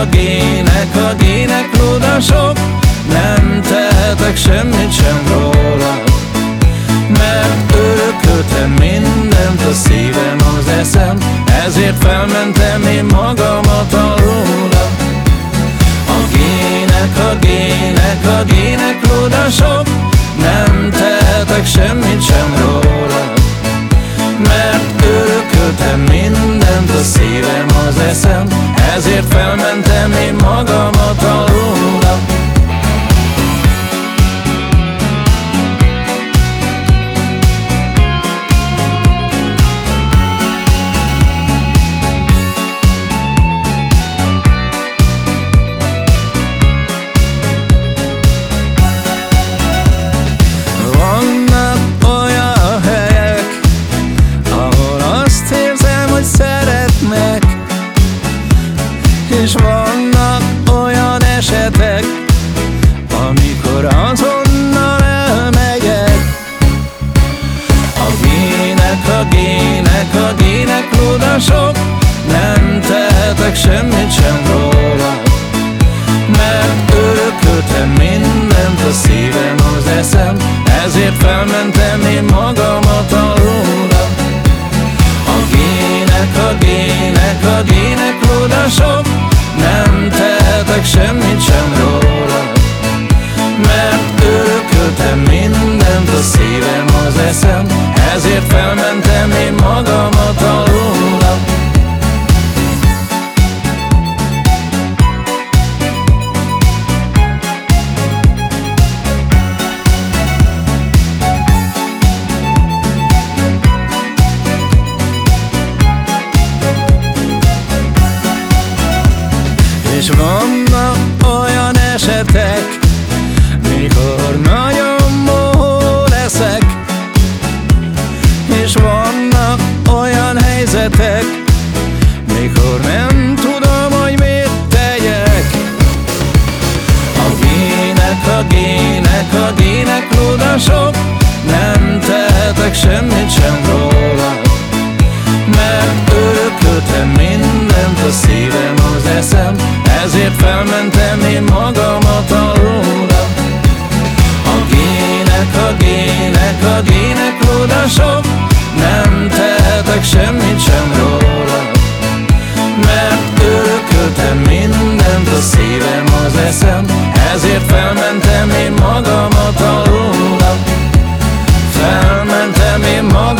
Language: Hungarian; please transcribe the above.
a gének, a gének ludasok Nem tehetek semmit sem róla Mert örököltem mindent a szívem, az eszem. Ezért felmentem én magamat alóla A gének, a gének, a gének ludasok Nem tehetek semmit sem róla mert örököltem mindent a szívem, az eszem. Ezért felmentem én ludasok Nem tehetek semmit sem róla. Mert örököltem mindent a szívem, az eszem Ezért felmentem én magamat alóla A gének, a gének, a gének ludasok nem tehetek semmit sem róla gének, a gének ludasok Nem tehetek semmit sem róla Mert örököltem mindent a szívem, az eszem. Ezért felmentem én magamat alóra A gének, a gének, a gének ludasok Nem tehetek semmit sem mindent, a szívem az eszem. Ezért felmentem én magamat a róla Felmentem én magamat